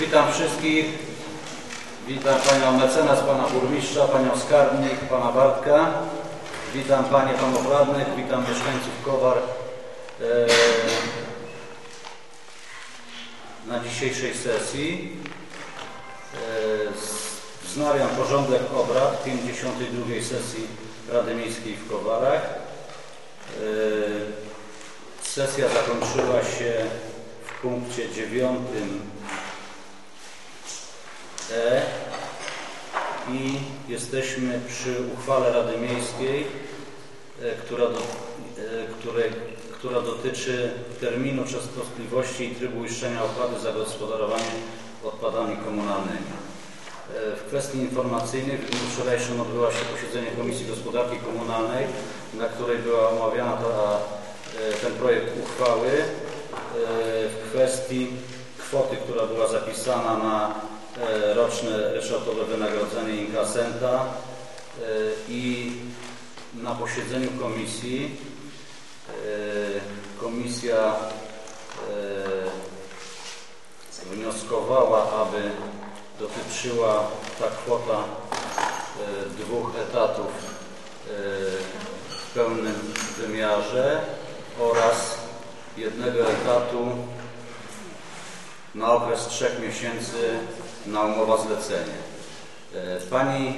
Witam wszystkich. Witam Panią mecenas, Pana Burmistrza, Panią Skarbnik, Pana Bartka. Witam Panie, Panów Radnych, witam mieszkańców Kowar e, na dzisiejszej sesji. E, wznawiam porządek obrad 52 sesji Rady Miejskiej w Kowarach. E, sesja zakończyła się w punkcie dziewiątym E i jesteśmy przy uchwale Rady Miejskiej, e, która, do, e, której, która dotyczy terminu częstotliwości i trybu uiszczenia opłaty za gospodarowanie odpadami komunalnymi. E, W kwestii informacyjnej w dniu wczorajszym odbyło się posiedzenie Komisji Gospodarki Komunalnej, na której była omawiana ta, e, ten projekt uchwały e, w kwestii kwoty, która była zapisana na roczne ryczałtowe wynagrodzenie inkasenta e, i na posiedzeniu komisji e, komisja e, wnioskowała, aby dotyczyła ta kwota e, dwóch etatów e, w pełnym wymiarze oraz jednego etatu na okres trzech miesięcy na umowa zlecenie. E, Pani e,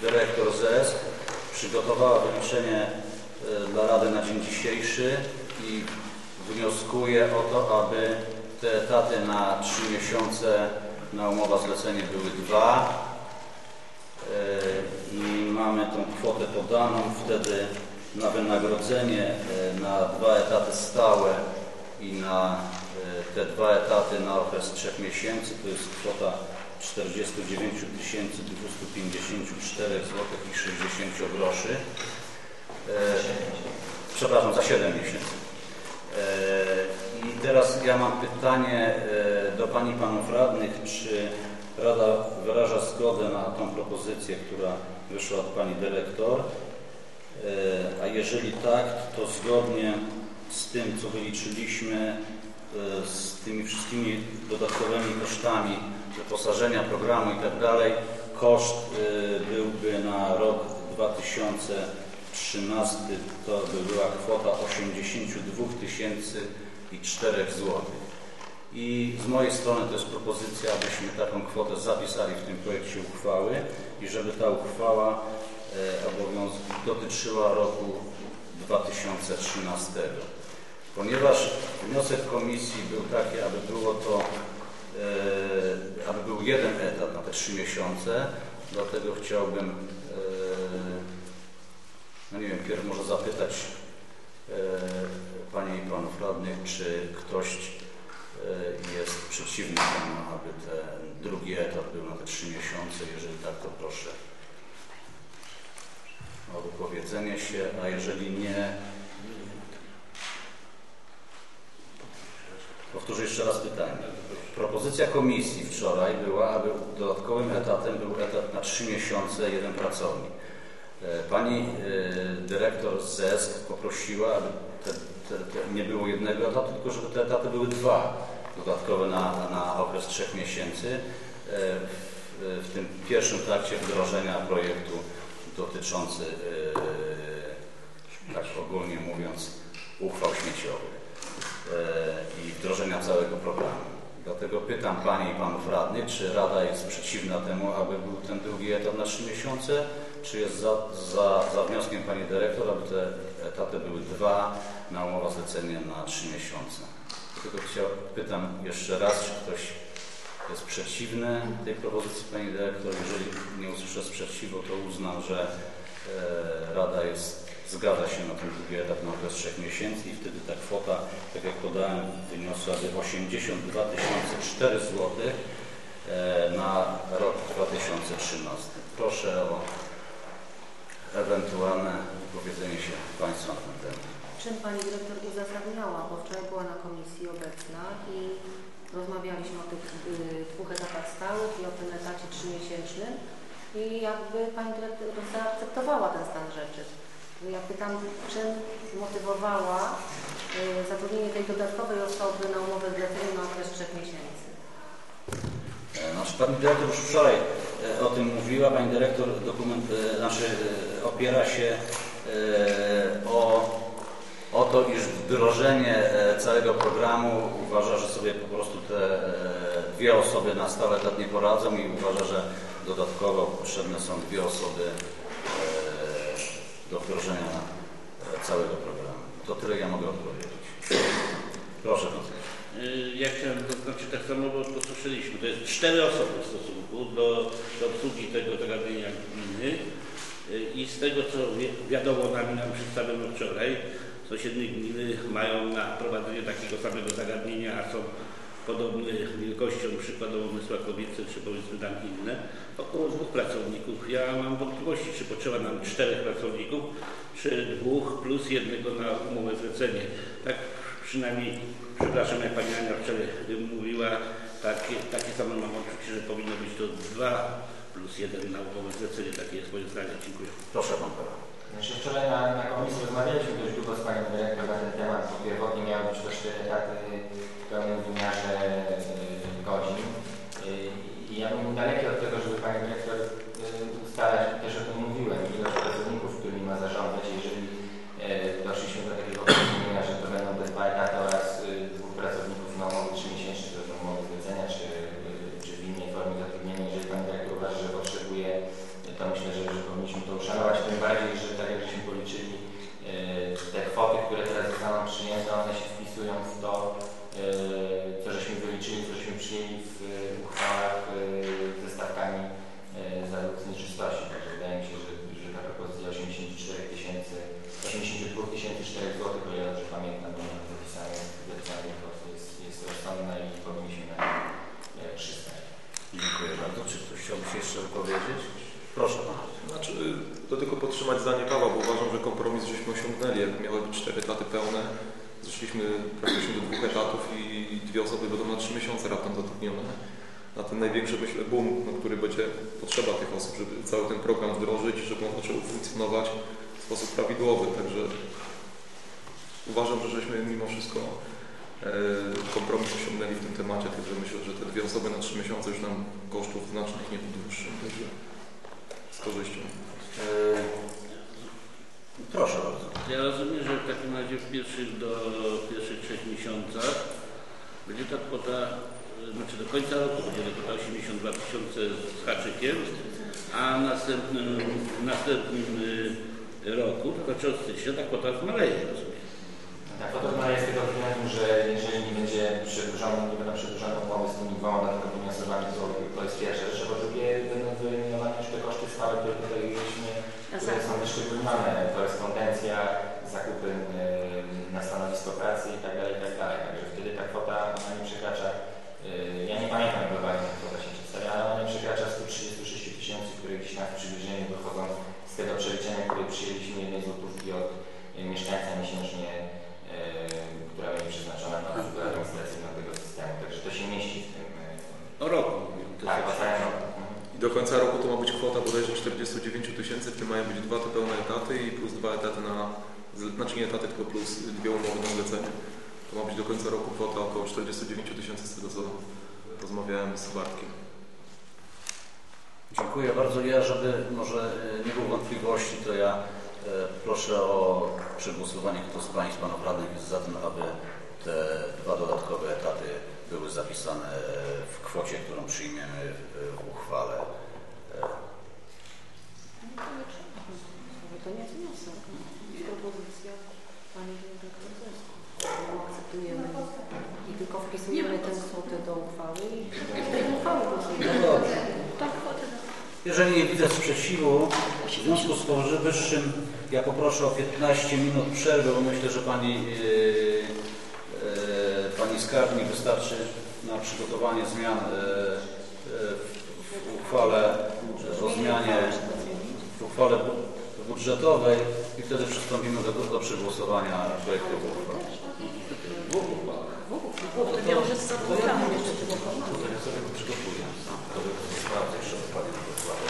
dyrektor ZES przygotowała wyliczenie e, dla Rady na dzień dzisiejszy i wnioskuje o to, aby te etaty na trzy miesiące na umowa zlecenie były dwa i mamy tą kwotę podaną wtedy na wynagrodzenie na dwa etaty stałe i na te dwa etaty na okres trzech miesięcy to jest kwota 49 254 zł i 60 groszy. E, Przepraszam, za 7 miesięcy. E, I teraz ja mam pytanie e, do Pani Panów Radnych, czy Rada wyraża zgodę na tą propozycję, która wyszła od Pani Dyrektor, a jeżeli tak, to zgodnie z tym, co wyliczyliśmy, z tymi wszystkimi dodatkowymi kosztami wyposażenia programu i tak dalej, koszt e, byłby na rok 2013 to by była kwota 82 tysięcy i 4 złotych. I z mojej strony to jest propozycja, abyśmy taką kwotę zapisali w tym projekcie uchwały i żeby ta uchwała e, obowiąz dotyczyła roku 2013. Ponieważ wniosek komisji był taki, aby było to, e, aby był jeden etat na te trzy miesiące, dlatego chciałbym, e, no nie wiem, pierw może zapytać e, Panie i Panów Radnych, czy ktoś e, jest przeciwny temu, aby ten drugi etap był na te trzy miesiące. Jeżeli tak, to proszę o wypowiedzenie się, a jeżeli nie, powtórzę jeszcze raz pytanie. Propozycja komisji wczoraj była, aby dodatkowym etatem był etat na trzy miesiące, jeden pracownik. E, Pani e, dyrektor ZESK poprosiła, aby te, te, te nie było jednego etatu, tylko żeby te etaty były dwa dodatkowe na, na okres trzech miesięcy e, w, w tym pierwszym trakcie wdrożenia projektu dotyczący, tak ogólnie mówiąc, uchwał śmieciowych i wdrożenia całego programu. Dlatego pytam Panie i Panów Radnych, czy Rada jest przeciwna temu, aby był ten drugi etap na trzy miesiące, czy jest za, za, za wnioskiem Pani Dyrektor, aby te etaty były dwa na umowa zlecenie na trzy miesiące. Tylko pytam jeszcze raz, czy ktoś jest przeciwny tej propozycji Pani Dyrektor. Jeżeli nie usłyszę sprzeciwu, to uznam, że e, Rada jest, zgadza się na ten drugi etap na okres trzech miesięcy i wtedy ta kwota, tak jak podałem, wyniosłaby 82 004 zł na rok 2013. Proszę o ewentualne wypowiedzenie się Państwa na ten temat. Czym Pani Dyrektor uzasadniała, bo wczoraj była na komisji obecna i rozmawialiśmy o tych y, dwóch etapach stałych i o tym etacie trzymiesięcznym i jakby Pani Dyrektor zaakceptowała ten stan rzeczy. Ja pytam, czym motywowała y, zatrudnienie tej dodatkowej osoby na umowę zlecenie na okres trzech miesięcy. Pani dyrektor już wczoraj e, o tym mówiła. Pani dyrektor dokument, e, znaczy e, opiera się e, o, o to, iż wdrożenie e, całego programu uważa, że sobie po prostu te e, dwie osoby na stałe etat nie poradzą i uważa, że dodatkowo potrzebne są dwie osoby e, do wdrożenia e, całego programu. To tyle ja mogę odpowiedzieć. Proszę bardzo. Y, Ja chciałem zaznaczyć tak samo, bo to słyszeliśmy. To jest cztery osoby w stosunku do, do obsługi tego zagadnienia gminy. Y, I z tego, co wi- wiadomo nami nam przedstawiono wczoraj, sąsiednie gminy mają na prowadzenie takiego samego zagadnienia, a są podobne wielkością, przykładowo Mysłakowice, czy powiedzmy tam inne, około dwóch pracowników. Ja mam wątpliwości, czy potrzeba nam czterech pracowników, czy dwóch plus jednego na umowę zlecenie. Tak przynajmniej, przepraszam, jak Pani Ania wczoraj mówiła, takie, takie samo mam odczucie, że powinno być to dwa plus jeden na umowę zlecenie. Takie jest moje zdanie. Dziękuję. Proszę Pan Pana. Znaczy wczoraj na, na komisji rozmawialiśmy dość długo z Panią Dyrektor na ten temat, bo pierwotnie miały być to cztery etaty w pełnym wymiarze godzin. I ja bym daleki od tego, żeby Pani Dyrektor y, ustalać, też o tym mówiłem, ilość pracowników, którymi ma zarządzać. Jeżeli y, doszliśmy do takiego porozumienia, że to będą te dwa etaty oraz y, dwóch pracowników na umowy trzymiesięczne, to są umowy zlecenia, czy, y, czy w innej formie zatrudnienia, jeżeli Pani Dyrektor uważa, że potrzebuje to myślę, że, że powinniśmy to uszanować, tym bardziej, że tak jak żeśmy policzyli, yy, te kwoty, które teraz zostaną przyjęte, one się wpisują w to, yy, co żeśmy wyliczyli, co żeśmy przyjęli w yy, uchwałach yy, ze stawkami yy, za luk czystości. Także wydaje mi się, że, że ta propozycja 84 tysięcy, 82 tysięcy 4 zł, o ile dobrze pamiętam, bo mam zapisane, zapisane jest, jest rozsądna i powinniśmy na nie yy, przystać. Dziękuję bardzo. Czy ktoś chciałby się jeszcze wypowiedzieć? Proszę Pana. Znaczy, to tylko podtrzymać zdanie Pawła, bo uważam, że kompromis żeśmy osiągnęli. Jak miały być cztery etaty pełne, zeszliśmy praktycznie do dwóch etatów i dwie osoby będą na trzy miesiące raptem zatrudnione. Na ten największy, myślę, boom, na który będzie potrzeba tych osób, żeby cały ten program wdrożyć, żeby on zaczął funkcjonować w sposób prawidłowy. Także uważam, że żeśmy mimo wszystko e, kompromis osiągnęli w tym temacie, także myślę, że te dwie osoby na trzy miesiące już nam kosztów znacznych nie podwyższą. Także z korzyścią. Yy, proszę bardzo. Ja rozumiem, że w takim razie w pierwszych do pierwszych trzech miesiącach będzie ta kwota, y, znaczy do końca roku będzie to kwota 82 tysiące z haczykiem, a w następnym, następnym y, roku, to znaczy od stycznia, ta kwota zmaleje. Tak, to jest z tego względu, że jeżeli nie będzie przedłużone, nie będą przedłużone umowy z tymi dwoma dodatkowymi osobami, to, jest pierwsze a po drugie będą wyeliminowane już te koszty stałe, które tutaj mieliśmy, które są wyszczególnione, korespondencja, zakupy y, na stanowisko pracy i tak dalej, i tak dalej. Także wtedy ta kwota, ona nie przekracza, y, ja nie pamiętam globalnie, jak kwota się przedstawia, ale ona nie przekracza 136 tysięcy, które gdzieś tam w przybliżeniu dochodzą z tego przeliczenia, które przyjęliśmy jednej złotówki od y, mieszkańca miesięcznie Yy, która będzie przeznaczona na obsługę administracyjną tego systemu. Także to się mieści w tym. yy, O roku. to Tak, jest- o całym roku. Mhm. I do końca roku to ma być kwota bodajże 49 tysięcy, w tym mają być dwa te pełne etaty i plus dwa etaty na, znaczy nie etaty, tylko plus dwie umowy na zlecenie. To ma być do końca roku kwota około 49 tysięcy z tego co rozmawiałem z Bartkiem. Dziękuję bardzo. Ja, żeby może e, nie było wątpliwości, to ja e, proszę o przegłosowanie, kto z Państwa Panów Radnych jest za tym, aby te dwa dodatkowe etaty były zapisane e, w kwocie, którą przyjmiemy w, uchwale. To nie jest wniosek. Propozycja Pani Dyrektor Zesku. Akceptujemy wpisujemy tę kwotę do uchwały i uchwały głosujemy. No dobrze. Jeżeli nie widzę sprzeciwu, w związku z powyższym ja poproszę o 15 minut przerwy, bo myślę, że Pani, yy, yy, pani Skarbnik wystarczy na przygotowanie zmian yy, w uchwale o zmianie w uchwale bu- budżetowej i wtedy przystąpimy do, do przegłosowania projektu uchwały. To wiąże z sobą plan. To ja sobie go przygotuję. To sprawdzę jeszcze dokładnie tę uchwałę.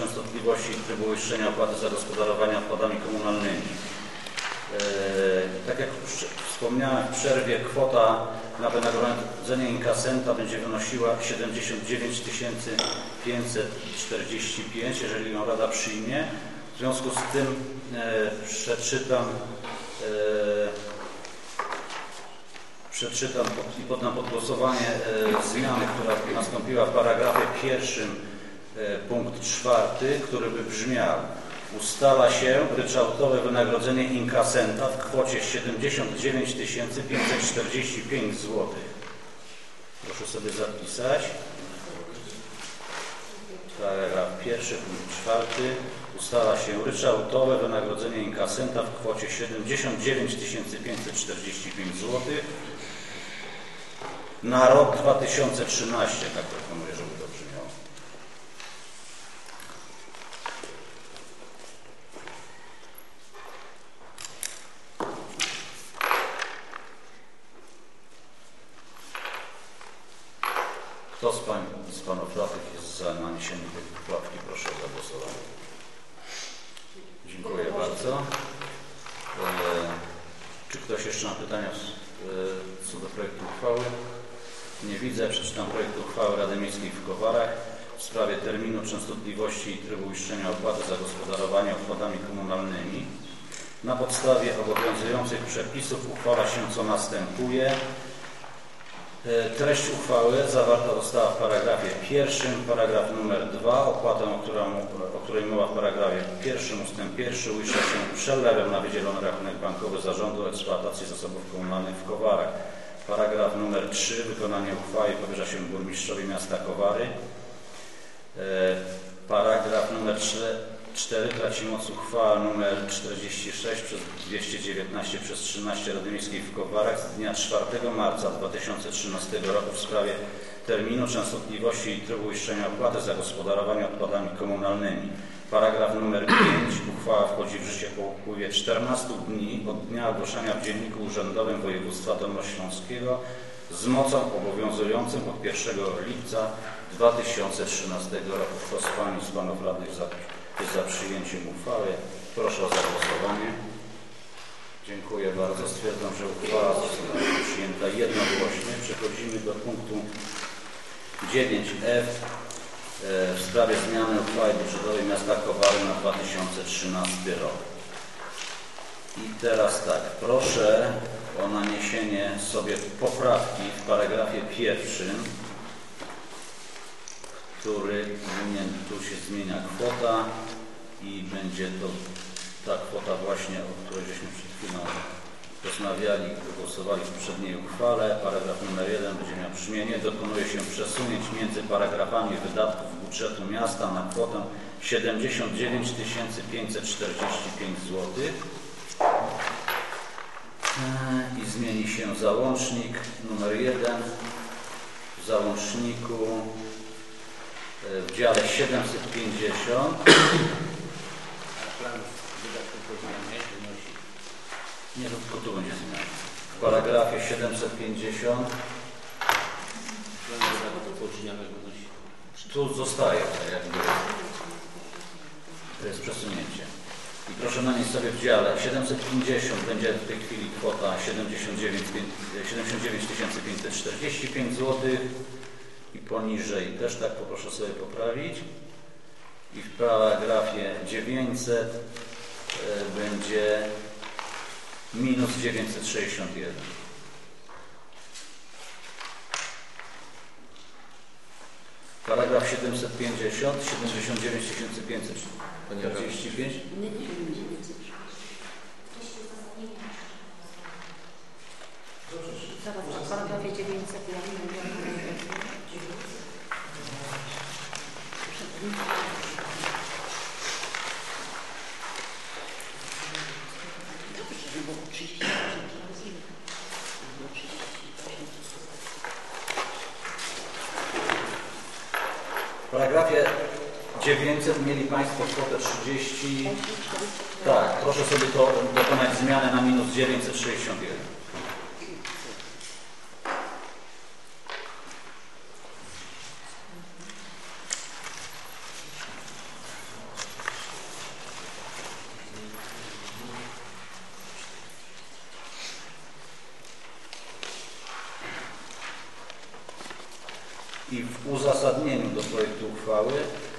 Częstotliwości trybu uiszczenia opłaty za gospodarowanie odpadami komunalnymi. E, Tak jak wspomniałem w przerwie, kwota na wynagrodzenie inkasenta będzie wynosiła 79 545, jeżeli ją Rada przyjmie. W związku z tym e, przeczytam e, przeczytam i poddam pod głosowanie zmiany, która nastąpiła w paragrafie pierwszym punkt czwarty, który by brzmiał ustala się ryczałtowe wynagrodzenie inkasenta w kwocie 79 545 zł. Proszę sobie zapisać. Paragraf pierwszy, punkt czwarty. Ustala się ryczałtowe wynagrodzenie inkasenta w kwocie 79 545 zł na rok 2013, tak proponuję, żeby to brzmiało. Z pań z panów radnych jest za naniesieniem tej poprawki? Proszę o zagłosowanie. Dziękuję bardzo. E, czy ktoś jeszcze ma pytania e, co do projektu uchwały? Nie widzę. Przeczytam projekt uchwały Rady Miejskiej w Kowarach w sprawie terminu, częstotliwości i trybu uiszczenia opłaty za gospodarowanie odpadami komunalnymi. Na podstawie obowiązujących przepisów uchwala się co następuje. E, Treść uchwały zawarta została w paragrafie pierwszym, paragraf numer 2. Opłatę, o, którą, o której mowa w paragrafie pierwszym, ustęp pierwszy uiszcza się przelewem na wydzielony rachunek bankowy Zarządu Eksploatacji Zasobów Komunalnych w Kowarach. Paragraf numer 3. Wykonanie uchwały powierza się burmistrzowi miasta Kowary. E, Paragraf numer 4 traci moc uchwała numer 46 przez 219 przez 13 Rady Miejskiej w Kowarach z dnia 4 marca 2013 roku w sprawie terminu, częstotliwości i trybu uiszczenia opłaty za gospodarowanie odpadami komunalnymi. Paragraf numer 5. Uchwała wchodzi w życie po upływie 14 dni od dnia ogłoszenia w Dzienniku Urzędowym Województwa Dolnośląskiego z mocą obowiązującą od 1 lipca 2013 roku. Kto z Pań i z Panów Radnych za, jest za przyjęciem uchwały? Proszę o zagłosowanie. Dziękuję bardzo. Stwierdzam, że uchwała została przyjęta jednogłośnie. Przechodzimy do punktu 9f e, w sprawie zmiany uchwały budżetowej miasta Kowary na 2013 rok. I teraz tak, proszę o naniesienie sobie poprawki w paragrafie pierwszym, który powinien, tu się zmienia kwota i będzie to ta kwota właśnie, o której żeśmy przed chwilą rozmawiali, głosowali w poprzedniej uchwale. Paragraf numer 1 będzie miał brzmienie. Dokonuje się przesunięć między paragrafami wydatków budżetu miasta na kwotę 79 545 zł. I zmieni się załącznik numer 1. W załączniku w dziale 750 A plan wydatków Nie, tylko tu będzie zmiana. W paragrafie 750 plan wydatków tu zostaje jakby. To jest przesunięcie. I proszę nanieść sobie w dziale 750 będzie w tej chwili kwota 79 79 545 zł i poniżej też tak poproszę sobie poprawić. I w paragrafie 900 e, będzie minus 961. Paragraf 750, 79 545. Zaraz w paragrafie 900 jak będzie. W paragrafie 900 mieli Państwo kwotę 30. Tak, proszę sobie to dokonać zmiany na minus 961. I w uzasadnieniu do projektu uchwały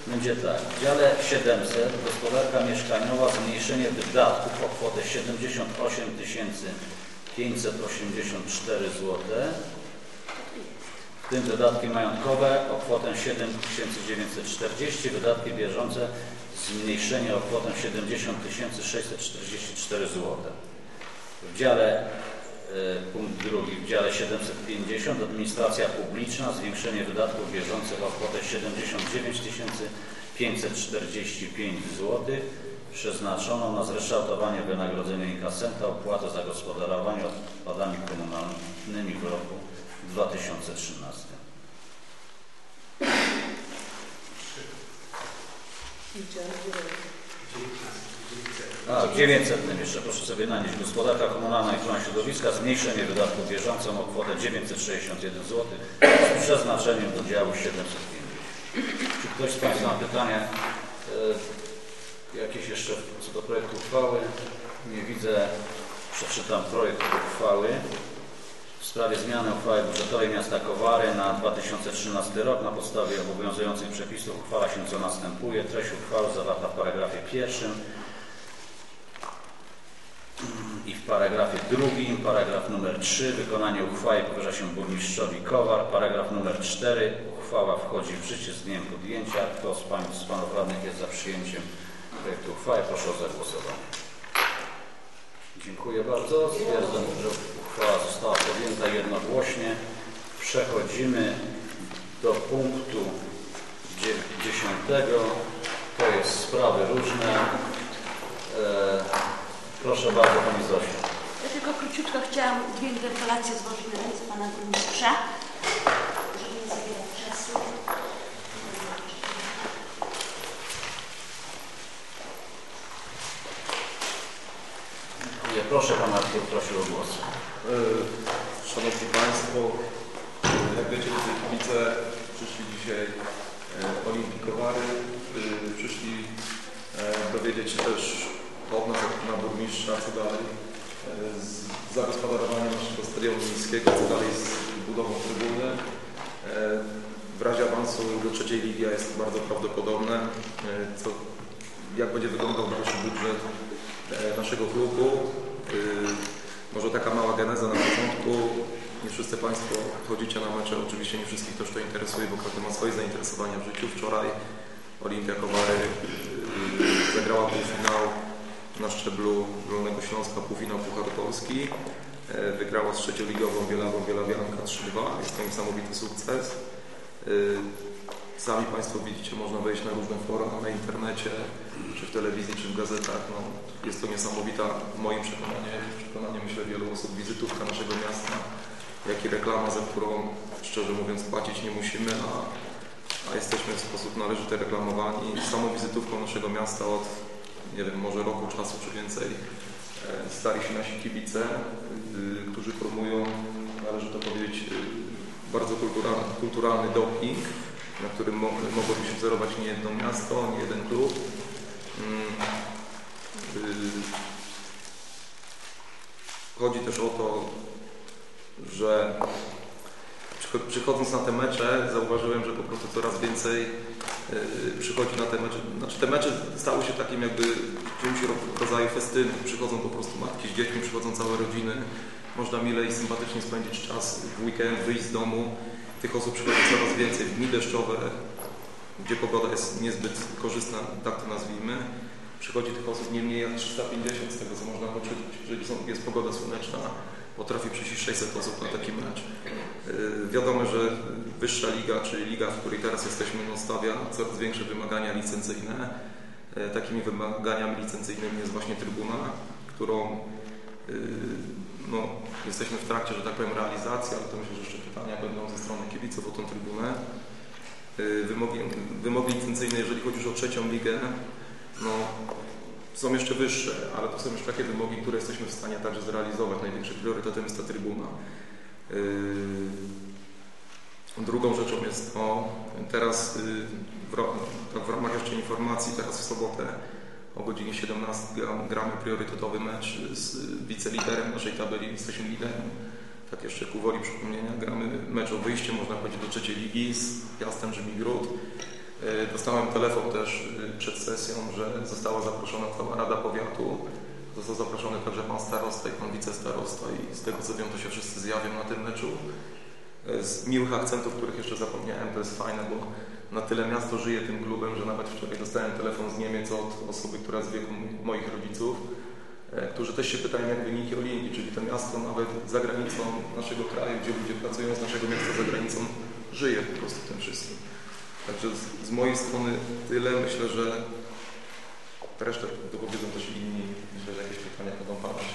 będzie tak. W dziale 700 gospodarka mieszkaniowa zmniejszenie wydatków o kwotę 78 584 zł. W tym wydatki majątkowe o kwotę 7940, wydatki bieżące zmniejszenie o kwotę 70 644 zł. W dziale e, punkt drugi, w dziale 750 administracja publiczna zwiększenie wydatków bieżących o kwotę 79 545 zł przeznaczoną na zreształtowanie wynagrodzenia inkasenta opłatę za gospodarowanie odpadami komunalnymi w roku 2013. A, w 900 jeszcze proszę sobie nanieść. Gospodarka komunalna i ochrona środowiska zmniejszenie wydatków bieżących o kwotę 961 zł z przeznaczeniem do działu 750. Czy ktoś z Państwa ma pytanie jakieś jeszcze co do projektu uchwały? Nie widzę. Przeczytam projekt uchwały w sprawie zmiany uchwały budżetowej miasta Kowary na 2013 rok na podstawie obowiązujących przepisów uchwala się co następuje. Treść uchwały zawarta w paragrafie pierwszym i w paragrafie drugim, paragraf numer 3, wykonanie uchwały powierza się burmistrzowi Kowar, paragraf numer 4, uchwała wchodzi w życie z dniem podjęcia. Kto z Pań z Panów Radnych jest za przyjęciem projektu uchwały? Proszę o zagłosowanie. Dziękuję bardzo. Stwierdzam, że uchwała została podjęta jednogłośnie. Przechodzimy do punktu dzie- dziesiątego. To jest sprawy różne. E, proszę bardzo Pani Zosiu. Ja tylko króciutko chciałam dwie interpelacje złożyć na ręce Pana Burmistrza, żeby nie zabierać czasu. Dziękuję. Proszę Pan Artur, prosił o głos. E, Szanowni Państwo, jak wiecie, tutaj kibice przyszli dzisiaj e, olimpikowary, e, przyszli dowiedzieć się też od nas, na burmistrza, co dalej z zagospodarowaniem naszego stadionu miejskiego, co dalej z budową trybuny. W razie awansu do trzeciej ligi jest bardzo prawdopodobne, co, jak będzie wyglądał dalszy budżet naszego klubu. E, Może taka mała geneza na początku. Nie wszyscy Państwo chodzicie na mecze, oczywiście nie wszystkich też to interesuje, bo każdy ma swoje zainteresowania w życiu. Wczoraj Olimpia Kowary y, zagrała półfinał na szczeblu Dolnego Śląska, półfinał Pucharu Polski. E, Wygrała z trzecioligową Bielawą Bielawianka 3-2. Jest to niesamowity sukces. Sami Państwo widzicie, można wejść na różne fora na internecie, czy w telewizji, czy w gazetach. No, jest to niesamowita, w moim przekonaniu, przekonaniu myślę wielu osób, wizytówka naszego miasta, jak i reklama, za którą szczerze mówiąc płacić nie musimy, a, a jesteśmy w sposób należyty reklamowani. Samą wizytówką naszego miasta od, nie wiem, może roku czasu czy więcej e, stali się nasi kibice, y, którzy promują, należy to powiedzieć, y, bardzo kulturalny, kulturalny doping, na którym mo mogłoby się wzorować nie jedno miasto, nie jeden klub. Mm, y, Chodzi też o to, że przycho- przychodząc na te mecze zauważyłem, że po prostu coraz więcej y, przychodzi na te mecze. Znaczy te mecze stały się takim jakby czymś ro- rodzaju festynu. Przychodzą po prostu matki z dziećmi, przychodzą całe rodziny. Można mile i sympatycznie spędzić czas w weekend, wyjść z domu. Tych osób przychodzi coraz więcej w dni deszczowe, gdzie pogoda jest niezbyt korzystna, tak to nazwijmy. Przychodzi tych osób nie mniej jak 350 z tego, co można poczuć, są, jest pogoda słoneczna, potrafi przyjść 600 osób na taki mecz. Yy, wiadomo, że wyższa liga, czyli liga, w której teraz jesteśmy, no, stawia coraz większe wymagania licencyjne. Yy, takimi wymaganiami licencyjnymi jest właśnie trybuna, którą yy, no, jesteśmy w trakcie, że tak powiem, realizacji, ale to myślę, że jeszcze pytania będą ze strony kibiców o tą trybunę. Yy, Wymogi, wymogi licencyjne, jeżeli chodzi już o trzecią ligę, no, są jeszcze wyższe, ale to są już takie wymogi, które jesteśmy w stanie także zrealizować. Największym priorytetem jest ta trybuna. Yy, Drugą rzeczą jest to, teraz w, ro- tak w ramach jeszcze informacji, teraz w sobotę o godzinie 17 gram- gramy priorytetowy mecz z wiceliderem naszej tabeli, jesteśmy liderem tak jeszcze ku woli przypomnienia, gramy mecz o wyjście, można powiedzieć, do trzeciej ligi z Piastem Żmigród. E, dostałem telefon też e, przed sesją, że została zaproszona cała Rada Powiatu. Został zaproszony także Pan Starosta i Pan Wicestarosta i z tego co wiem, to się wszyscy zjawią na tym meczu. E, z miłych akcentów, których jeszcze zapomniałem, to jest fajne, bo na tyle miasto żyje tym klubem, że nawet wczoraj dostałem telefon z Niemiec od osoby, która z wieku moich rodziców, E, którzy też się pytają, jak wyniki Olimpii, czyli to miasto nawet za granicą naszego kraju, gdzie ludzie pracują z naszego miasta za granicą, żyje po prostu tym wszystkim. Także z, z mojej strony tyle. Myślę, że resztę dopowiedzą też inni. Myślę, że jakieś pytania będą padać.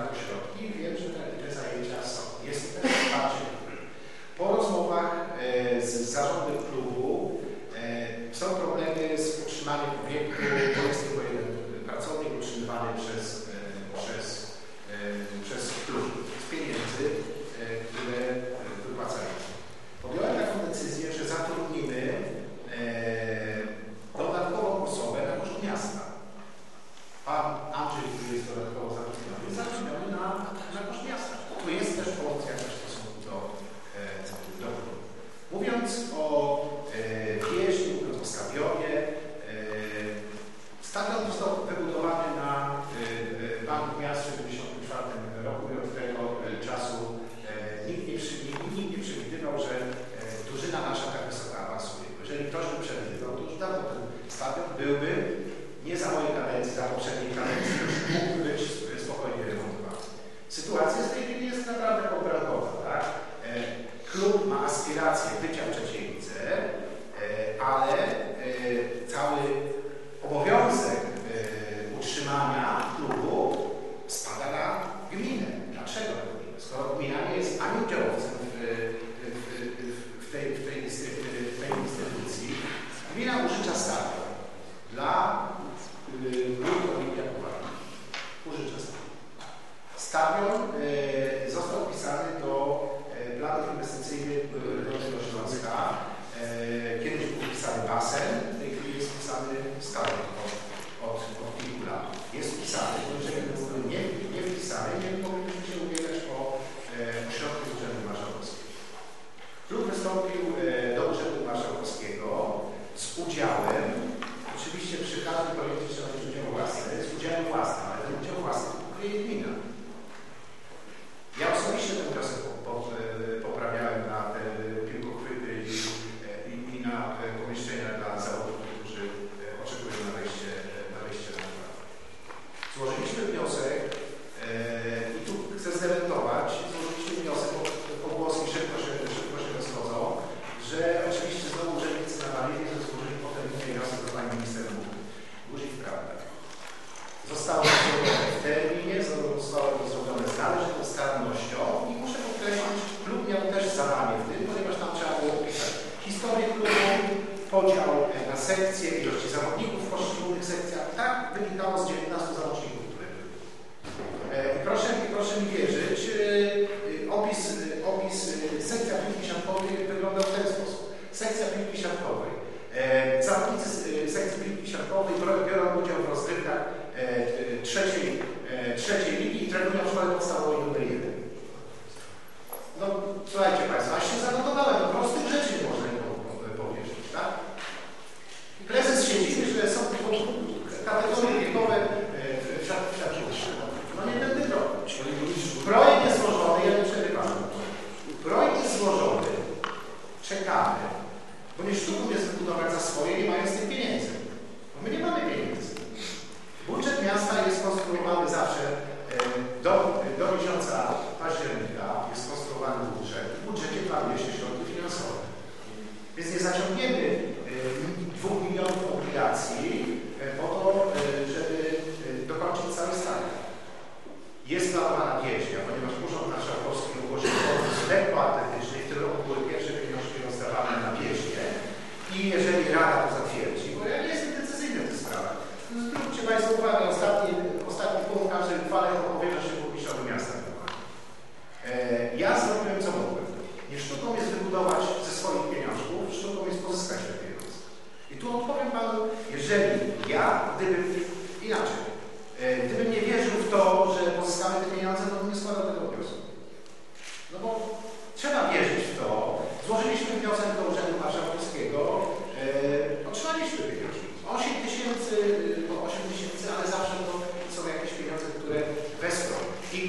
אושרה.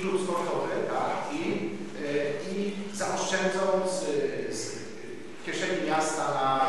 plus tak, i, e, i zaoszczędzą z, z kieszeni miasta na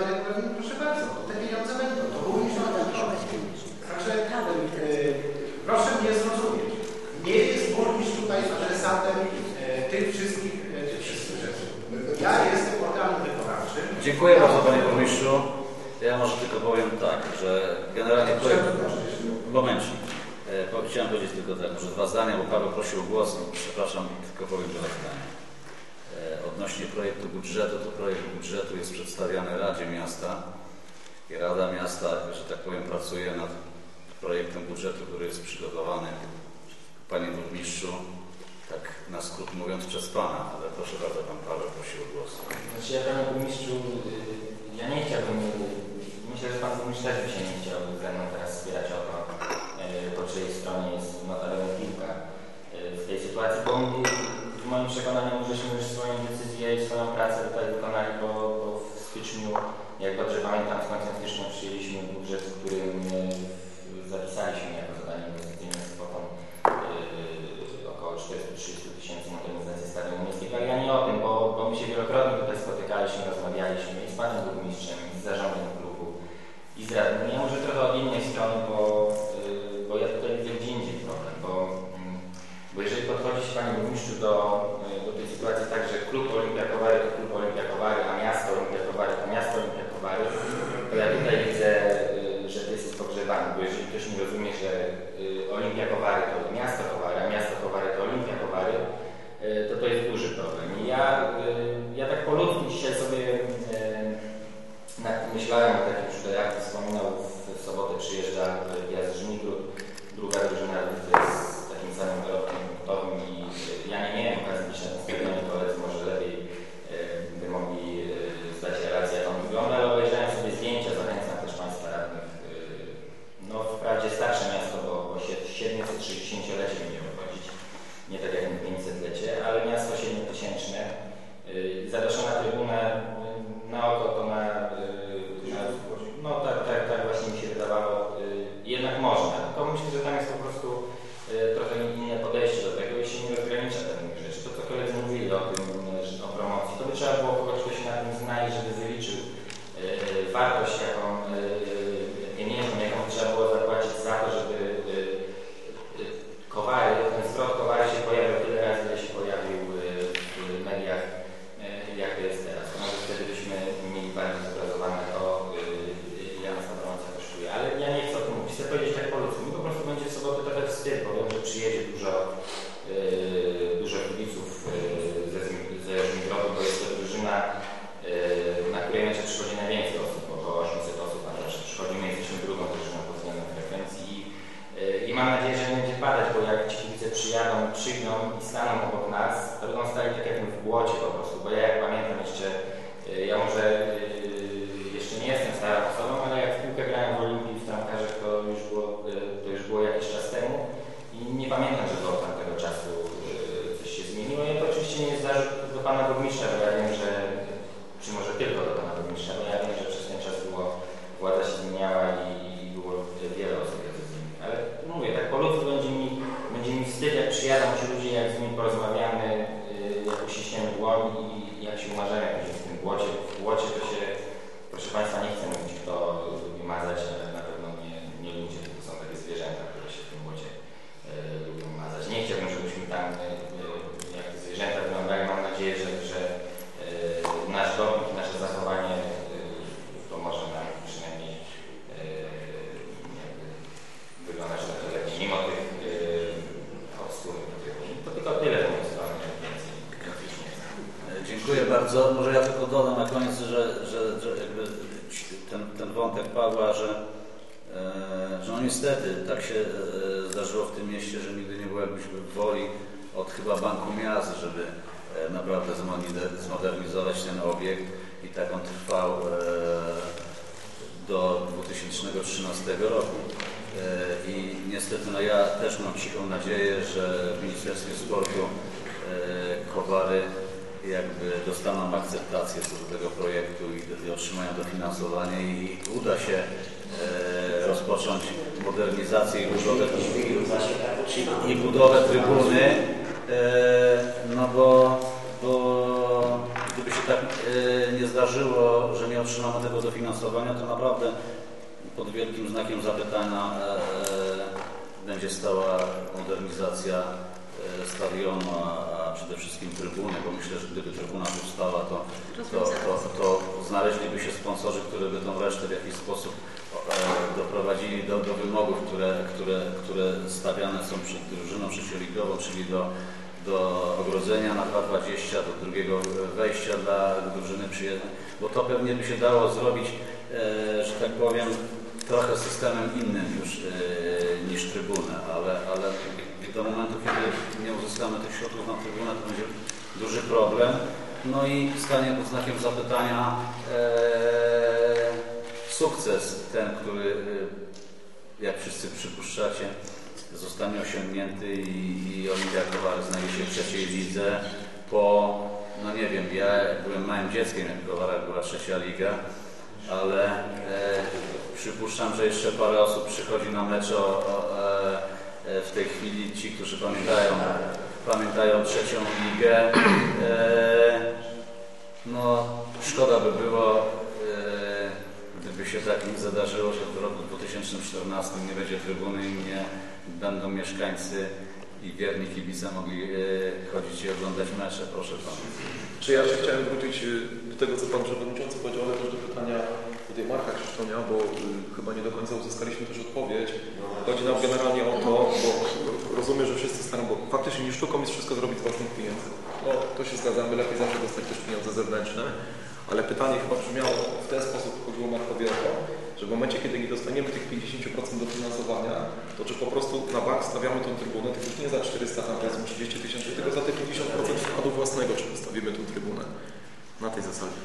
Regulaminu, proszę bardzo, to te pieniądze będą. To burmistrz ma ten Także e, proszę mnie zrozumieć. Nie jest burmistrz tutaj adresatem e, tych wszystkich, e, tych wszystkich rzeczy. Ja jestem organem wykonawczym. Dziękuję bardzo Panie Burmistrzu. Ja może tylko powiem tak, że generalnie projekt... Momencik. Chciałem powiedzieć tylko tak, może dwa zdania, bo Paweł prosił o głos. No, Przepraszam, tylko powiem dwa zdania. Projektu budżetu, to projekt budżetu jest przedstawiany Radzie Miasta i Rada Miasta, że tak powiem, pracuje nad projektem budżetu, który jest przygotowany Panie Burmistrzu, tak na skrót mówiąc przez Pana, ale proszę bardzo, Pan Paweł prosił o głos. Znaczy ja panie burmistrzu, y, ja nie chciałbym, y, myślę, że pan burmistrz też by się nie chciał ze mną teraz spierać o to, y, po czyjej stronie jest notabene piłka y, w tej sytuacji, bo w moim przekonaniu żeśmy już swoją decyzję i swoją pracę tutaj wykonali, bo, bo w styczniu, jak dobrze pamiętam, z końcem stycznia przyjęliśmy budżet, w którym y, zapisaliśmy jako zadanie inwestycyjne z kwotą y, około 430 tysięcy modernizacji stadionu miejskiego, ale ja nie o tym, bo, bo my się wielokrotnie tutaj spotykaliśmy, rozmawialiśmy i z panem burmistrzem, i z zarządem klubu, i z radnym. Ja może trochę od innej strony, bo ja tutaj widzę gdzie indziej problem, bo, mm, bo jeżeli podchodzi się panie burmistrzu do, y, do tej sytuacji tak, że klub Olimpia Kowary to klub Olimpia Kowary, a miasto Olimpia Kowary to miasto Olimpia Kowary, to ja tutaj widzę, y, że to jest pogrzebany, bo jeżeli ktoś nie rozumie, że y, Olimpia Kowary to miasto Kowary, a miasto Kowary to Olimpia Kowary, to to jest duży problem. I ja, ja tak po ludzku dzisiaj sobie myślałem, o takim tutaj jak wspominał, w sobotę przyjeżdża Gwiazd zmodernizować ten obiekt i tak on trwał e, do 2013 roku. E, I niestety no ja też mam cichą nadzieję, że w Ministerstwie Sportu e, Kowary jakby dostaną akceptację co do tego projektu i, otrzymają dofinansowanie i uda się rozpocząć modernizację i budowę, i, budowę trybuny, no bo gdyby się tak e, nie zdarzyło, że nie otrzymamy tego dofinansowania, to naprawdę pod wielkim znakiem zapytania e, e, będzie stała modernizacja e, stadionu, a, przede wszystkim trybuny, bo myślę, że gdyby trybuna powstała, to, to, to, to znaleźliby się sponsorzy, którzy by tą resztę w jakiś sposób doprowadzili do, do wymogów, które, które, które stawiane są przed drużyną trzecioligową, czyli do, do ogrodzenia na 2,20, do drugiego wejścia dla drużyny przyjezdnej, bo to pewnie by się dało zrobić, e, że tak powiem, trochę systemem innym już e, niż trybunę, ale, ale do momentu, kiedy nie uzyskamy tych środków na trybunę, to będzie duży problem. No i stanie pod znakiem zapytania e, sukces, ten, który, jak wszyscy przypuszczacie, zostanie osiągnięty i, i Olimpia Kowary znajdzie się w trzeciej lidze po, no nie wiem, ja byłem małym dzieckiem, jak Kowara była trzecia liga, ale e, przypuszczam, że jeszcze parę osób przychodzi na mecze o, o, e, w tej chwili, ci, którzy pamiętają, pamiętają trzecią ligę. E, no, szkoda by było, e, gdyby się tak nie zadarzyło, że w roku 2014 nie będzie trybuny i nie będą mieszkańcy i wierni kibice mogli e, chodzić i oglądać mecze. Proszę Pana. Czy ja się chciałem wrócić y, do tego, co Pan Przewodniczący powiedział, ale też do pytania tutaj Marka Krzysztonia, bo y, chyba nie do końca uzyskaliśmy też odpowiedź. Chodzi nam generalnie o to, bo rozumiem, że wszyscy starają, bo faktycznie nie sztuką jest wszystko zrobić z własnych pieniędzy. No, to się zgadzamy, lepiej zawsze dostać też pieniądze zewnętrzne, ale pytanie chyba brzmiało w ten sposób, chodziło Markowi o to, że w momencie, kiedy nie dostaniemy tych 50% dofinansowania, to czy po prostu na bank stawiamy tą trybunę, tylko już nie za 400, tam powiedzmy 30 tysięcy, tylko za te 50% wkładu własnego, czy postawimy tą trybunę na tej zasadzie.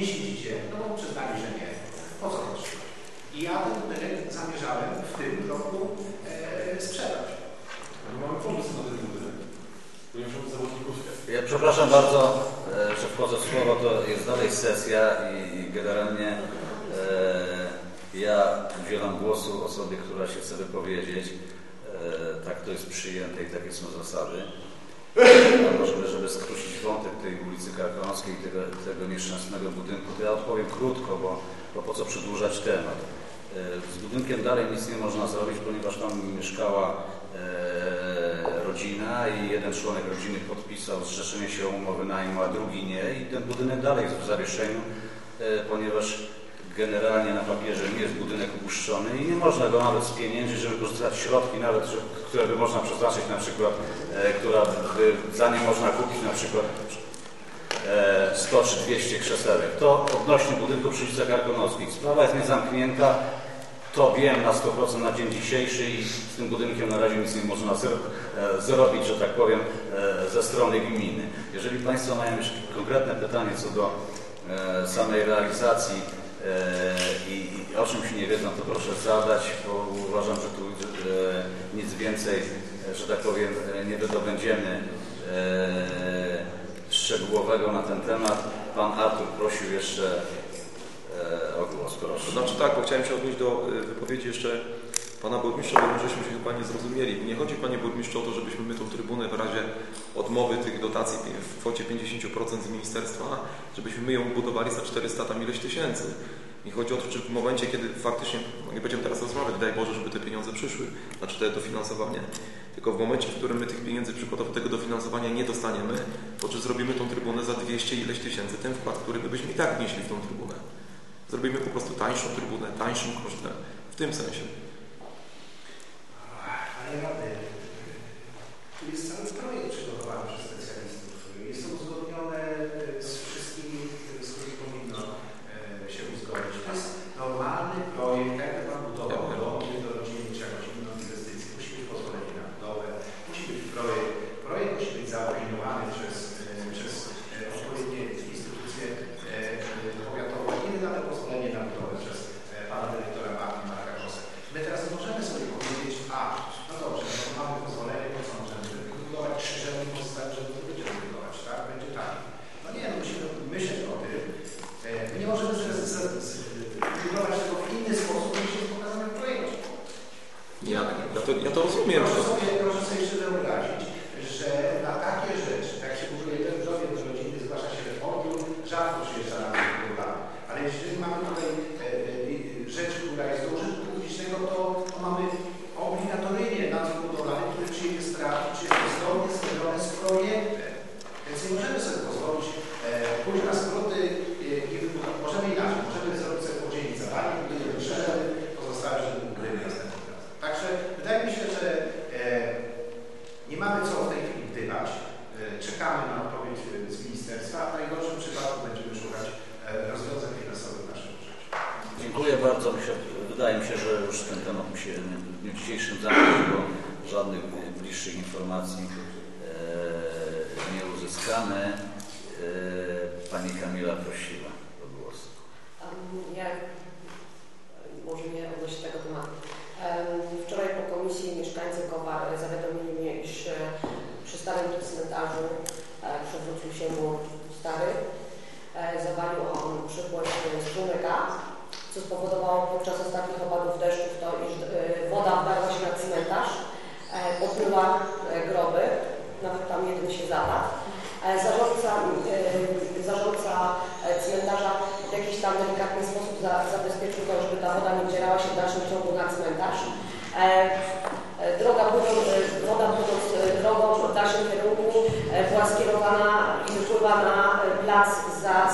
Nie siedzicie, no bo przyznali, że nie. Po co to trzeba? I ja ten budynek zamierzałem w tym roku e, sprzedać. Ale mamy pomysł na ten zawodników Ja przepraszam bardzo, e, że wchodzę w słowo, to jest dalej sesja i, i generalnie e, ja udzielam głosu osobie, która się chce wypowiedzieć. E, tak to jest przyjęte i takie są zasady. A możemy, żeby skrócić wątek tej ulicy Karkonoskiej, tego, tego nieszczęsnego budynku, to ja odpowiem krótko, bo, bo po co przedłużać temat. E, Z budynkiem dalej nic nie można zrobić, ponieważ tam mieszkała e, rodzina i jeden członek rodziny podpisał zrzeszenie się umowy najmu, a drugi nie i ten budynek dalej jest w zawieszeniu, e, ponieważ generalnie na papierze nie jest budynek upuszczony i nie można go nawet spieniężyć, żeby korzystać środki nawet, które by można przeznaczyć na przykład, która by, za nie można kupić na przykład 100 czy 200 krzesełek. To odnośnie budynku przy ulicy Karkonoskiej. Sprawa jest niezamknięta. To wiem na 100% na dzień dzisiejszy i z tym budynkiem na razie nic nie można e, zrobić, że tak powiem, e, ze strony gminy. Jeżeli Państwo mają jeszcze konkretne pytanie co do e, samej realizacji e, i, i o czymś nie wiedzą, to proszę zadać, bo uważam, że tu e, nic więcej, e, że tak powiem, e, nie wydobędziemy e, szczegółowego na ten temat. Pan Artur prosił jeszcze e, o głos, proszę. Znaczy tak, bo chciałem się odnieść do y, wypowiedzi jeszcze pana burmistrza, bo żeśmy się chyba nie zrozumieli. Nie chodzi panie burmistrzu o to, żebyśmy my tą trybunę w razie odmowy tych dotacji w kwocie 50% z ministerstwa, żebyśmy my ją budowali za 400 tam ileś tysięcy. Mi chodzi o to, czy w momencie, kiedy faktycznie, no nie będziemy teraz rozmawiać, daj Boże, żeby te pieniądze przyszły, znaczy te dofinansowanie, tylko w momencie, w którym my tych pieniędzy przykładowo tego dofinansowania nie dostaniemy, to czy zrobimy tą trybunę za 200 ileś tysięcy, ten wkład, który my byśmy i tak wnieśli w tą trybunę. Zrobimy po prostu tańszą trybunę, tańszym kosztem. W tym sensie. Ale tu jest cały projekt przygotowany przez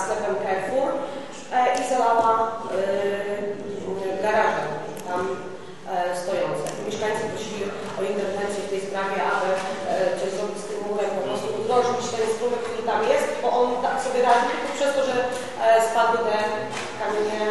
sklepem Carrefour e, i zalała e, garaże tam e, stojące. Mieszkańcy prosili o interwencję w tej sprawie, aby coś zrobić z tym murem, po prostu udrożnić ten strumek, który tam jest, bo on tak sobie radzi tylko przez to, że spadły te kamienie,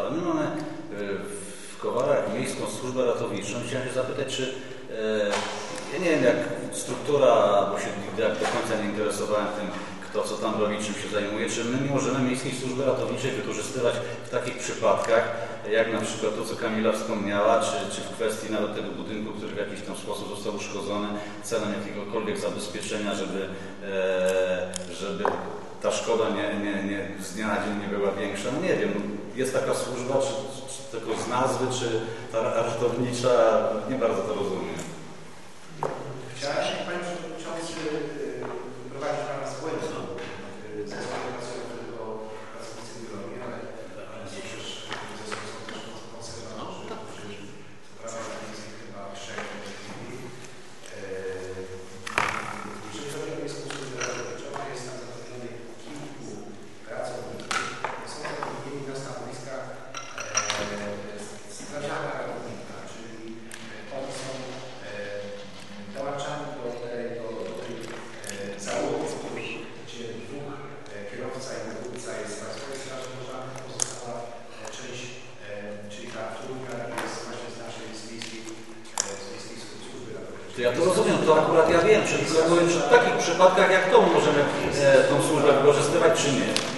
ale my mamy e, w Kowarach Miejską Służbę Ratowniczą. Chciałem się zapytać, czy e, ja nie wiem jak struktura, bo się jak do końca nie interesowałem tym, kto co tam robi, czym się zajmuje, czy my możemy Miejskiej Służby Ratowniczej wykorzystywać w takich przypadkach, jak na przykład to, co Kamila wspomniała, czy, czy w kwestii nawet tego budynku, który w jakiś tam sposób został uszkodzony celem jakiegokolwiek zabezpieczenia, żeby, e, żeby ta szkoda nie, nie, nie, z dnia na dzień nie była większa. No nie wiem, no jest taka służba, czy, czy tylko z nazwy, czy ta ratownicza, nie bardzo to rozumiem. w takich przypadkach jak to możemy e, tą służbę wykorzystywać, czy nie.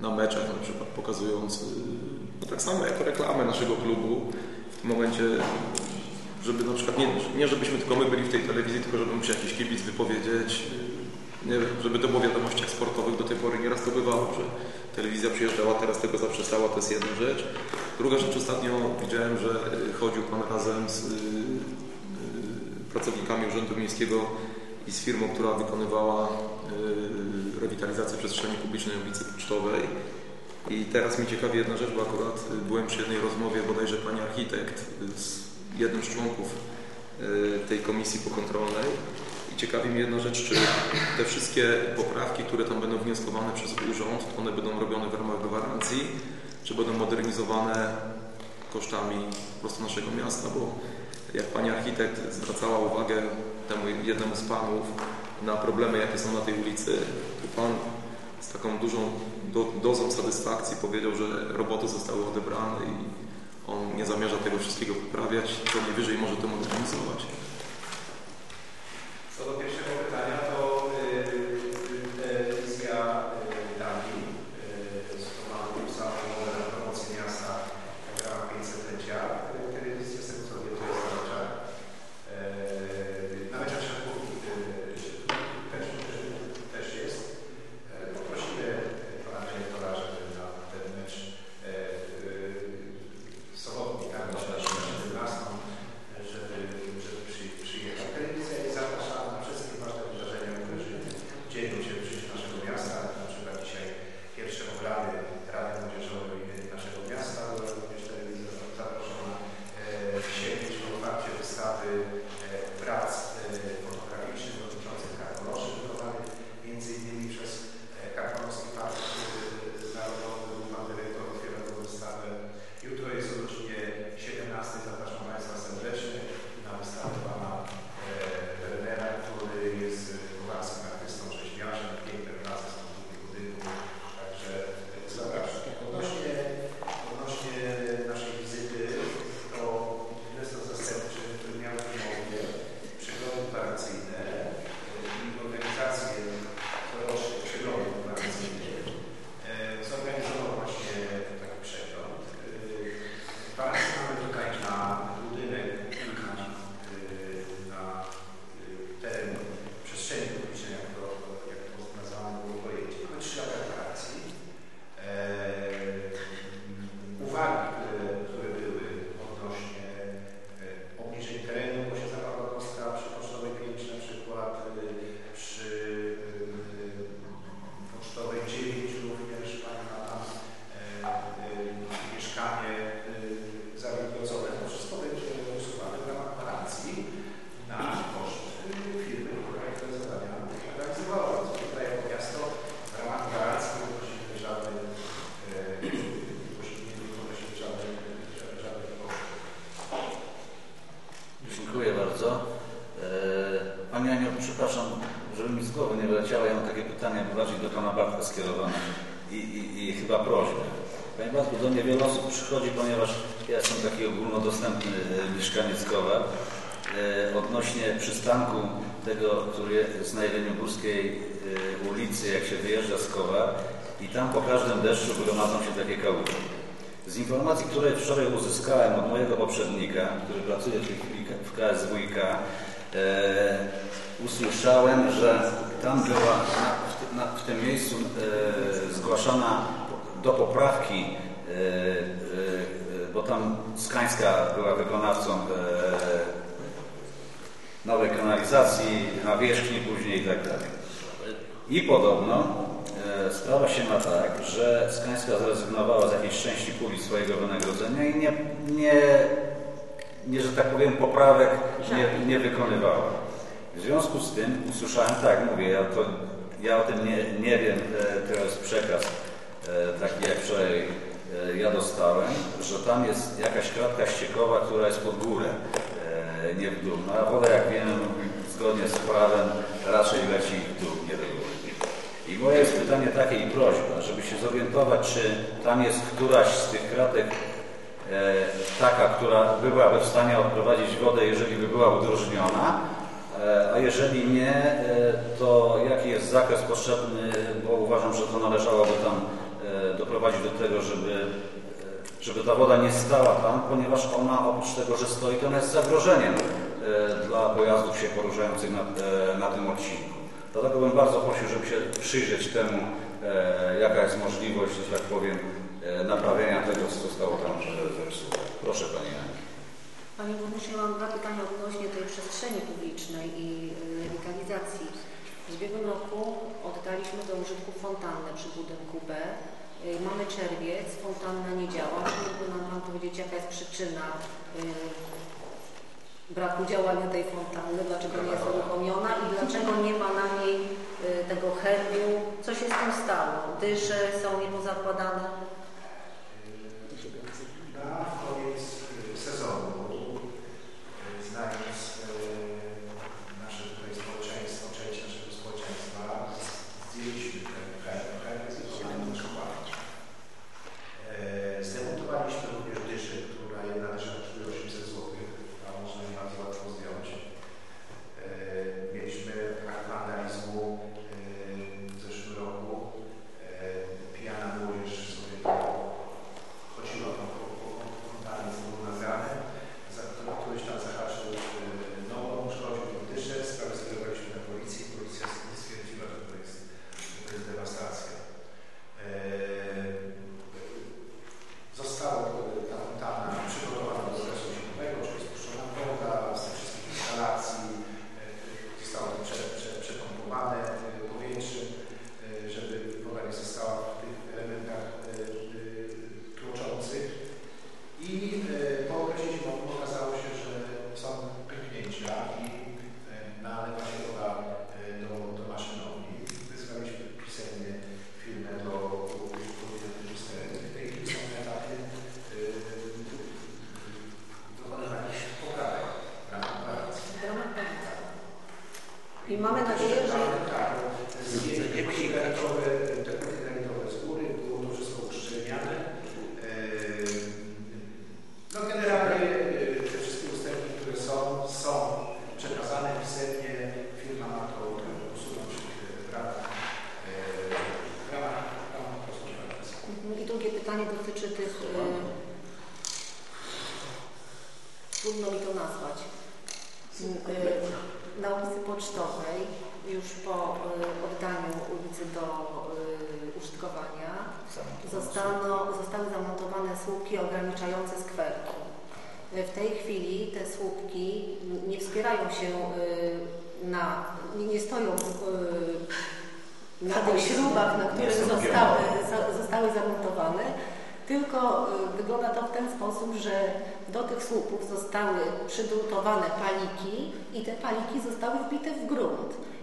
Na, meczach, na przykład pokazując, e, no tak samo jako reklamę naszego klubu, w tym momencie żeby na przykład nie, nie żebyśmy tylko my byli w tej telewizji, tylko żeby się jakiś kibic wypowiedzieć, nie wiem, żeby to było w wiadomościach sportowych. Do tej pory nieraz to bywało, że telewizja przyjeżdżała, teraz tego zaprzestała, to jest jedna rzecz. Druga rzecz, ostatnio widziałem, że y, chodził Pan razem z y, y, pracownikami Urzędu Miejskiego i z firmą, która wykonywała y, rewitalizację przestrzeni publicznej ulicy Pocztowej. I teraz mnie ciekawi jedna rzecz, bo akurat y, byłem przy jednej rozmowie, bodajże Pani architekt y, z jednym z członków y, tej komisji pokontrolnej i ciekawi mnie jedna rzecz, czy te wszystkie poprawki, które tam będą wnioskowane przez urząd, one będą robione w ramach gwarancji, czy będą modernizowane kosztami po prostu naszego miasta, bo jak Pani architekt zwracała uwagę temu jednemu z Panów na problemy, jakie są na tej ulicy, Pan z taką dużą do, dozą satysfakcji powiedział, że roboty zostały odebrane i on nie zamierza tego wszystkiego poprawiać, co najwyżej może to modernizować. Co do pierwszego który jest na e, ulicy, jak się wyjeżdża z Kowar i tam po każdym deszczu gromadzą się takie kałuże. Z informacji, które wczoraj uzyskałem od mojego poprzednika, który pracuje w tej KSWiK, e, usłyszałem, że tam była na, w, na, w tym miejscu e, zgłaszana do poprawki, e, e, bo tam Skańska była wykonawcą e, nowej kanalizacji, nawierzchni później i tak dalej. I podobno e, sprawa się ma tak, że Skańska zrezygnowała z jakiejś części puli swojego wynagrodzenia i nie, nie, nie że tak powiem, poprawek nie, nie wykonywała. W związku z tym usłyszałem, tak, mówię, ja, to, ja o tym nie, nie wiem, e, to jest przekaz e, taki jak wczoraj e, ja dostałem, że tam jest jakaś kratka ściekowa, która jest pod górę, nie w dół. No a woda, jak wiemy, zgodnie z prawem raczej leci w dół, nie do góry. I moje jest pytanie takie i prośba, żeby się zorientować, czy tam jest któraś z tych kratek e, taka, która byłaby w stanie odprowadzić wodę, jeżeli by była udrożniona, e, a jeżeli nie, e, to jaki jest zakres potrzebny, bo uważam, że to należałoby tam e, doprowadzić do tego, żeby, żeby ta woda nie stała tam, ponieważ ona oprócz tego, że stoi, to ona jest zagrożeniem e, dla pojazdów się poruszających na, e, na tym odcinku. Dlatego bym bardzo prosił, żeby się przyjrzeć temu, e, jaka jest możliwość, że tak powiem, naprawienia tego, co zostało tam zepsute. Proszę Pani Aniu. Panie Burmistrzu, ja mam dwa pytania odnośnie tej przestrzeni publicznej i rewitalizacji. W ubiegłym roku oddaliśmy do użytku fontannę przy budynku B. Y, Mamy czerwiec, fontanna nie działa. Czy mógłby nam Pan powiedzieć, jaka jest przyczyna y, braku działania tej fontanny, dlaczego nie jest uruchomiona i dlaczego nie ma na niej y, tego herbu? Co się z tym stało? Dysze są niepozakładane?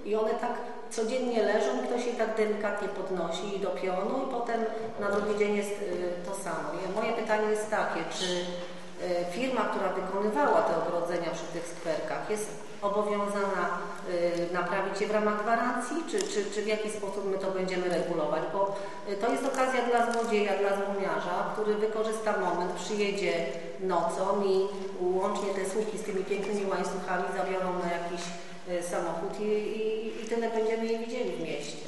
I one tak codziennie leżą, ktoś je tak delikatnie podnosi i do pionu i potem na drugi dzień jest y, to samo. I moje pytanie jest takie, czy y, firma, która wykonywała te ogrodzenia przy tych skwerkach jest obowiązana y, naprawić je w ramach gwarancji, czy, czy, czy w jaki sposób my to będziemy regulować, bo to jest okazja dla złodzieja, dla złomiarza, który wykorzysta moment, przyjedzie nocą i łącznie te słupki z tymi pięknymi łańcuchami zabiorą na jakiś Y, samochód i, i, i tyle będziemy jej widzieli w mieście.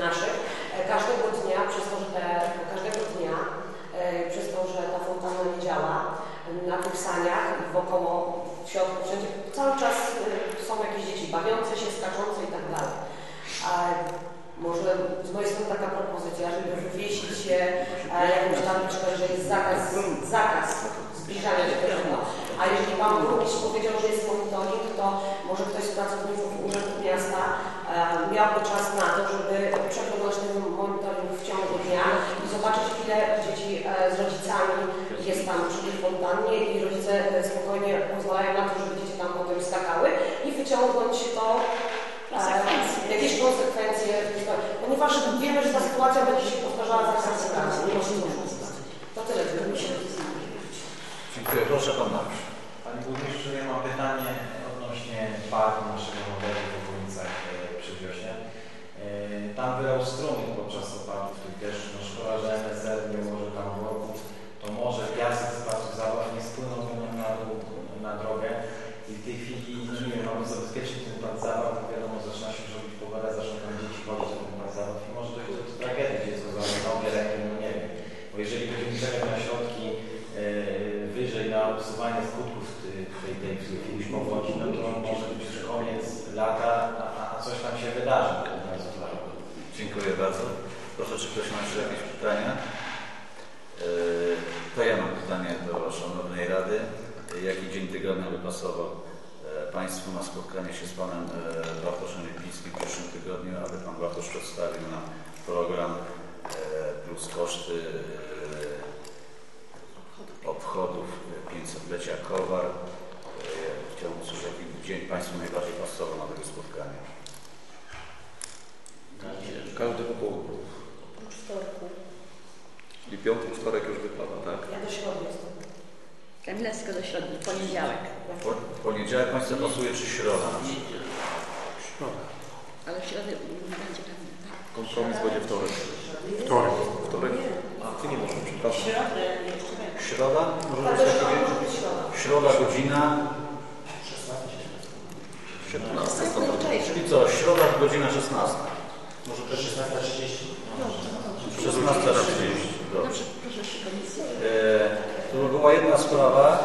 наша Komis będzie wtorek. Wtorek. Wtorek. A ty nie możesz, przepraszam. Środa? Może być takie? Środa, godzina? 17. Czyli co, środa, godzina 16. Może też 16.30? 16.30, dobrze. E, tu była jedna sprawa.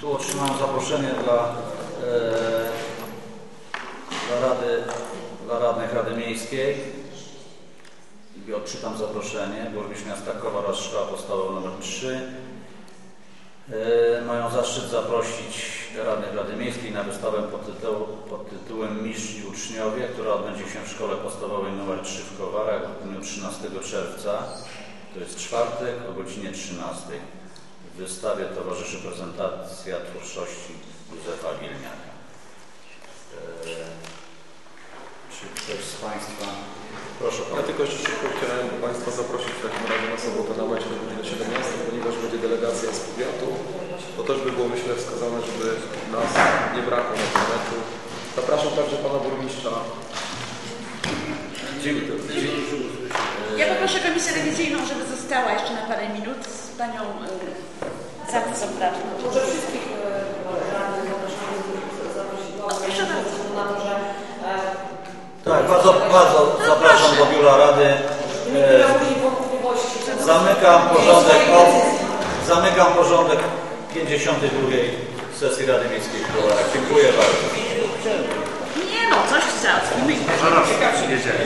Tu otrzymałem zaproszenie dla, e, dla Rady dla radnych Rady Miejskiej i odczytam zaproszenie. Burmistrz miasta Kowa oraz Szkoła Podstawowa nr 3 e, mają zaszczyt zaprosić radnych Rady Miejskiej na wystawę pod, tytuł, pod tytułem Mistrz i Uczniowie, która odbędzie się w Szkole Podstawowej nr 3 w Kowarach w dniu 13 czerwca, to jest czwartek o godzinie 13. W wystawie towarzyszy prezentacja twórczości Józefa Gilniaka. Państwa... Proszę Ja Pana. tylko jeszcze szybko chciałem Państwa zaprosić w takim razie na sobotę na mecz na godzinę 17, ponieważ będzie delegacja z powiatu. To też by było myślę wskazane, żeby nas nie brakło na tym meczu. Zapraszam także Pana Burmistrza. Dziękuję. Ja poproszę Komisję Rewizyjną, żeby została jeszcze na parę minut z Panią y, Radcą Prawną. Może wszystkich e, radnych zaprosić Proszę bardzo. Tak, bardzo, bardzo zapraszam do biura Rady. E, zamykam porządek, zamykam porządek 52 sesji Rady Miejskiej w Kolarach. Dziękuję bardzo. Nie no, coś trzeba. Zaraz, jedziemy.